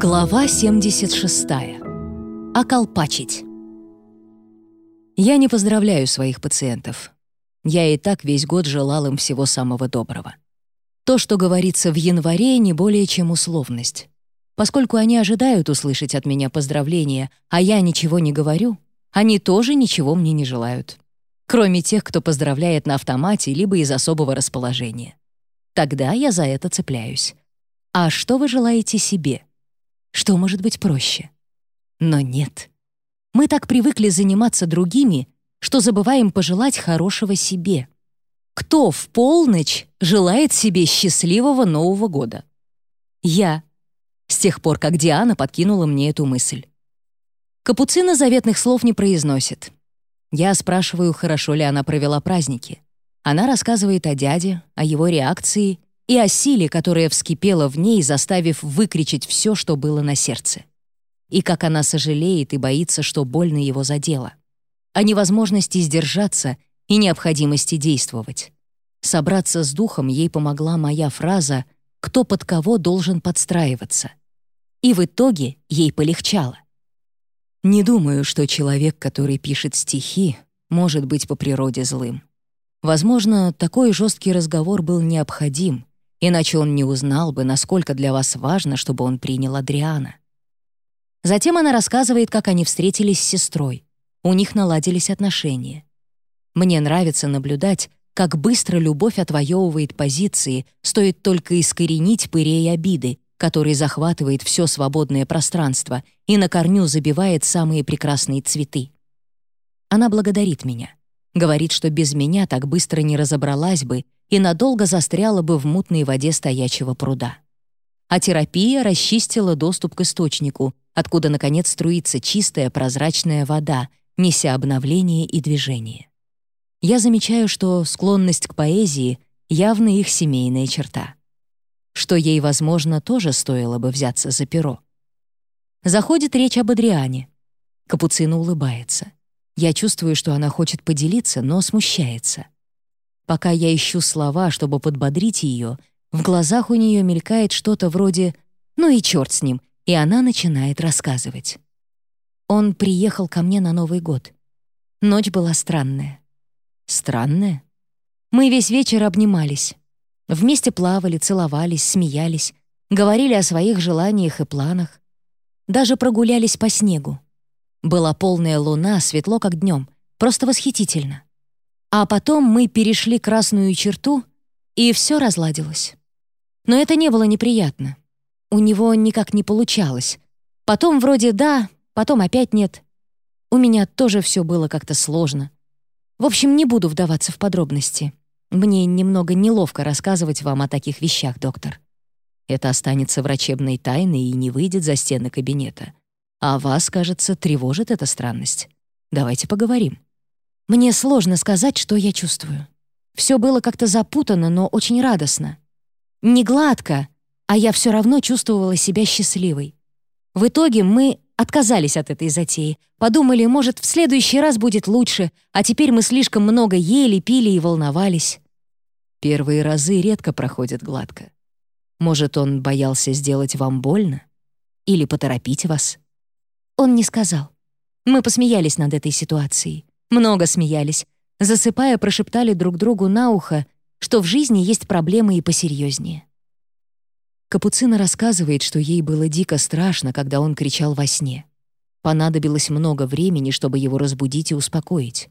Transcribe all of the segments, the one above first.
Глава 76. Околпачить. Я не поздравляю своих пациентов. Я и так весь год желал им всего самого доброго. То, что говорится в январе, не более чем условность. Поскольку они ожидают услышать от меня поздравления, а я ничего не говорю, они тоже ничего мне не желают. Кроме тех, кто поздравляет на автомате либо из особого расположения. Тогда я за это цепляюсь. А что вы желаете себе? Что может быть проще? Но нет. Мы так привыкли заниматься другими, что забываем пожелать хорошего себе. Кто в полночь желает себе счастливого Нового года? Я. С тех пор, как Диана подкинула мне эту мысль. Капуцина заветных слов не произносит. Я спрашиваю, хорошо ли она провела праздники. Она рассказывает о дяде, о его реакции и о силе, которая вскипела в ней, заставив выкричать все, что было на сердце. И как она сожалеет и боится, что больно его задело. О невозможности сдержаться и необходимости действовать. Собраться с духом ей помогла моя фраза «кто под кого должен подстраиваться». И в итоге ей полегчало. Не думаю, что человек, который пишет стихи, может быть по природе злым. Возможно, такой жесткий разговор был необходим, иначе он не узнал бы, насколько для вас важно, чтобы он принял Адриана. Затем она рассказывает, как они встретились с сестрой. У них наладились отношения. Мне нравится наблюдать, как быстро любовь отвоевывает позиции, стоит только искоренить пырей обиды, который захватывает все свободное пространство и на корню забивает самые прекрасные цветы. Она благодарит меня. Говорит, что без меня так быстро не разобралась бы и надолго застряла бы в мутной воде стоячего пруда. А терапия расчистила доступ к источнику, откуда, наконец, струится чистая прозрачная вода, неся обновление и движение. Я замечаю, что склонность к поэзии — явно их семейная черта. Что ей, возможно, тоже стоило бы взяться за перо. Заходит речь об Адриане. Капуцина улыбается. Я чувствую, что она хочет поделиться, но смущается. Пока я ищу слова, чтобы подбодрить ее, в глазах у нее мелькает что-то вроде «ну и черт с ним», и она начинает рассказывать. Он приехал ко мне на Новый год. Ночь была странная. Странная? Мы весь вечер обнимались. Вместе плавали, целовались, смеялись, говорили о своих желаниях и планах. Даже прогулялись по снегу. Была полная луна, светло как днем, просто восхитительно. А потом мы перешли красную черту, и все разладилось. Но это не было неприятно. У него никак не получалось. Потом вроде да, потом опять нет. У меня тоже все было как-то сложно. В общем, не буду вдаваться в подробности. Мне немного неловко рассказывать вам о таких вещах, доктор. Это останется врачебной тайной и не выйдет за стены кабинета. А вас, кажется, тревожит эта странность. Давайте поговорим. Мне сложно сказать, что я чувствую. Все было как-то запутано, но очень радостно. Не гладко, а я все равно чувствовала себя счастливой. В итоге мы отказались от этой затеи. Подумали, может, в следующий раз будет лучше, а теперь мы слишком много ели, пили и волновались. Первые разы редко проходят гладко. Может, он боялся сделать вам больно? Или поторопить вас? Он не сказал. Мы посмеялись над этой ситуацией. Много смеялись. Засыпая, прошептали друг другу на ухо, что в жизни есть проблемы и посерьезнее. Капуцина рассказывает, что ей было дико страшно, когда он кричал во сне. Понадобилось много времени, чтобы его разбудить и успокоить.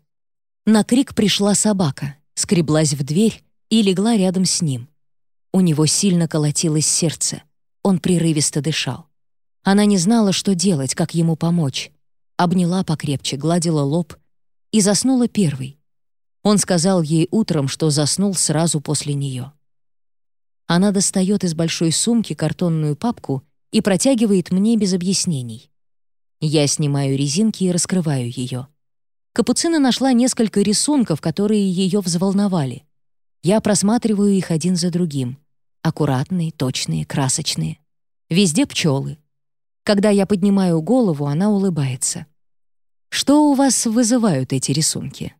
На крик пришла собака, скреблась в дверь и легла рядом с ним. У него сильно колотилось сердце. Он прерывисто дышал. Она не знала, что делать, как ему помочь. Обняла покрепче, гладила лоб — и заснула первой. Он сказал ей утром, что заснул сразу после нее. Она достает из большой сумки картонную папку и протягивает мне без объяснений. Я снимаю резинки и раскрываю ее. Капуцина нашла несколько рисунков, которые ее взволновали. Я просматриваю их один за другим. Аккуратные, точные, красочные. Везде пчелы. Когда я поднимаю голову, она улыбается. Что у вас вызывают эти рисунки?»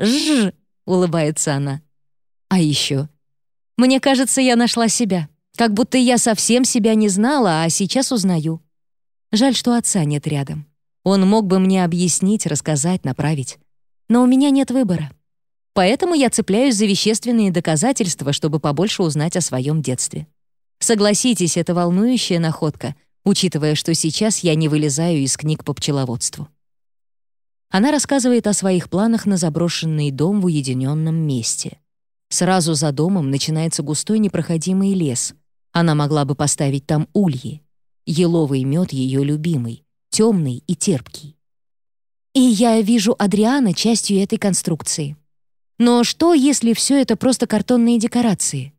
«Жжж», — улыбается она. «А еще?» «Мне кажется, я нашла себя. Как будто я совсем себя не знала, а сейчас узнаю. Жаль, что отца нет рядом. Он мог бы мне объяснить, рассказать, направить. Но у меня нет выбора. Поэтому я цепляюсь за вещественные доказательства, чтобы побольше узнать о своем детстве. Согласитесь, это волнующая находка, учитывая, что сейчас я не вылезаю из книг по пчеловодству. Она рассказывает о своих планах на заброшенный дом в уединенном месте. Сразу за домом начинается густой непроходимый лес. Она могла бы поставить там ульи. Еловый мед ее любимый, темный и терпкий. И я вижу Адриана частью этой конструкции. Но что, если все это просто картонные декорации?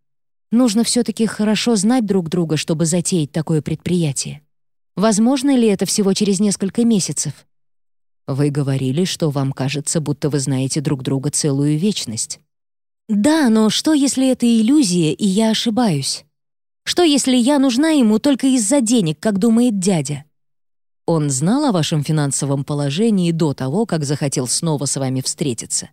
Нужно все-таки хорошо знать друг друга, чтобы затеять такое предприятие. Возможно ли это всего через несколько месяцев? Вы говорили, что вам кажется, будто вы знаете друг друга целую вечность. Да, но что, если это иллюзия, и я ошибаюсь? Что, если я нужна ему только из-за денег, как думает дядя? Он знал о вашем финансовом положении до того, как захотел снова с вами встретиться?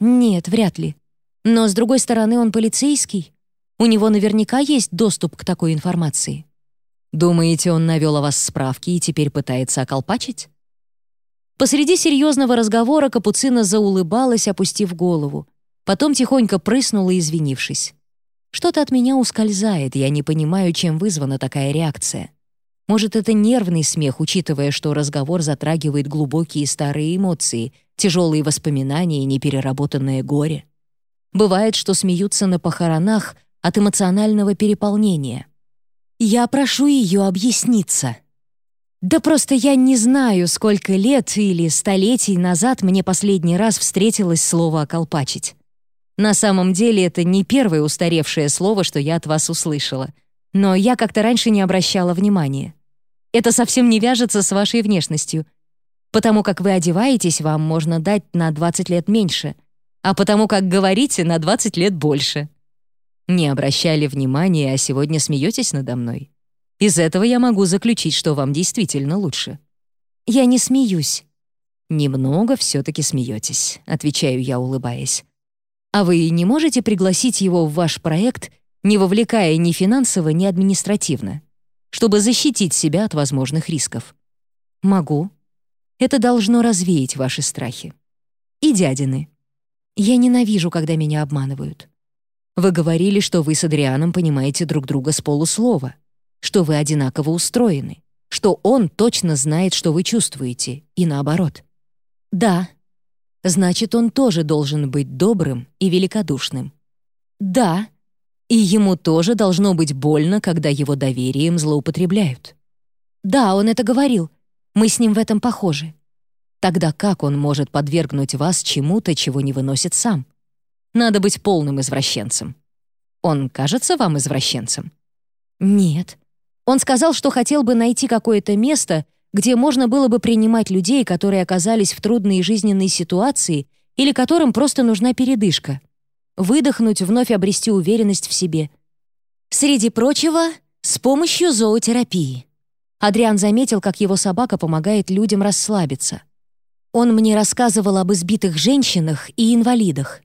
Нет, вряд ли. Но, с другой стороны, он полицейский. У него наверняка есть доступ к такой информации. Думаете, он навел о вас справки и теперь пытается околпачить? Посреди серьезного разговора Капуцина заулыбалась, опустив голову. Потом тихонько прыснула, извинившись. «Что-то от меня ускользает, я не понимаю, чем вызвана такая реакция. Может, это нервный смех, учитывая, что разговор затрагивает глубокие старые эмоции, тяжелые воспоминания и непереработанное горе. Бывает, что смеются на похоронах, от эмоционального переполнения. Я прошу ее объясниться. Да просто я не знаю, сколько лет или столетий назад мне последний раз встретилось слово «околпачить». На самом деле это не первое устаревшее слово, что я от вас услышала. Но я как-то раньше не обращала внимания. Это совсем не вяжется с вашей внешностью. Потому как вы одеваетесь, вам можно дать на 20 лет меньше, а потому как говорите, на 20 лет больше. Не обращали внимания, а сегодня смеетесь надо мной. Из этого я могу заключить, что вам действительно лучше. Я не смеюсь. Немного все-таки смеетесь, отвечаю я, улыбаясь. А вы не можете пригласить его в ваш проект, не вовлекая ни финансово, ни административно, чтобы защитить себя от возможных рисков? Могу. Это должно развеять ваши страхи. И дядины. Я ненавижу, когда меня обманывают. Вы говорили, что вы с Адрианом понимаете друг друга с полуслова, что вы одинаково устроены, что он точно знает, что вы чувствуете, и наоборот. Да. Значит, он тоже должен быть добрым и великодушным. Да. И ему тоже должно быть больно, когда его доверием злоупотребляют. Да, он это говорил. Мы с ним в этом похожи. Тогда как он может подвергнуть вас чему-то, чего не выносит сам? Надо быть полным извращенцем. Он кажется вам извращенцем? Нет. Он сказал, что хотел бы найти какое-то место, где можно было бы принимать людей, которые оказались в трудной жизненной ситуации или которым просто нужна передышка. Выдохнуть, вновь обрести уверенность в себе. Среди прочего, с помощью зоотерапии. Адриан заметил, как его собака помогает людям расслабиться. Он мне рассказывал об избитых женщинах и инвалидах.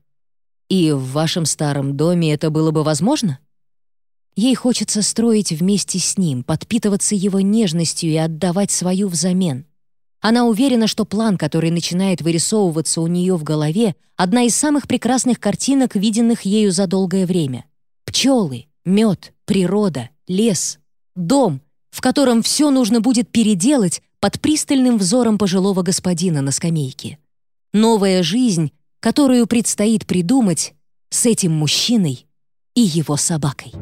И в вашем старом доме это было бы возможно? Ей хочется строить вместе с ним, подпитываться его нежностью и отдавать свою взамен. Она уверена, что план, который начинает вырисовываться у нее в голове, одна из самых прекрасных картинок, виденных ею за долгое время. Пчелы, мед, природа, лес, дом, в котором все нужно будет переделать под пристальным взором пожилого господина на скамейке. Новая жизнь, которую предстоит придумать с этим мужчиной и его собакой.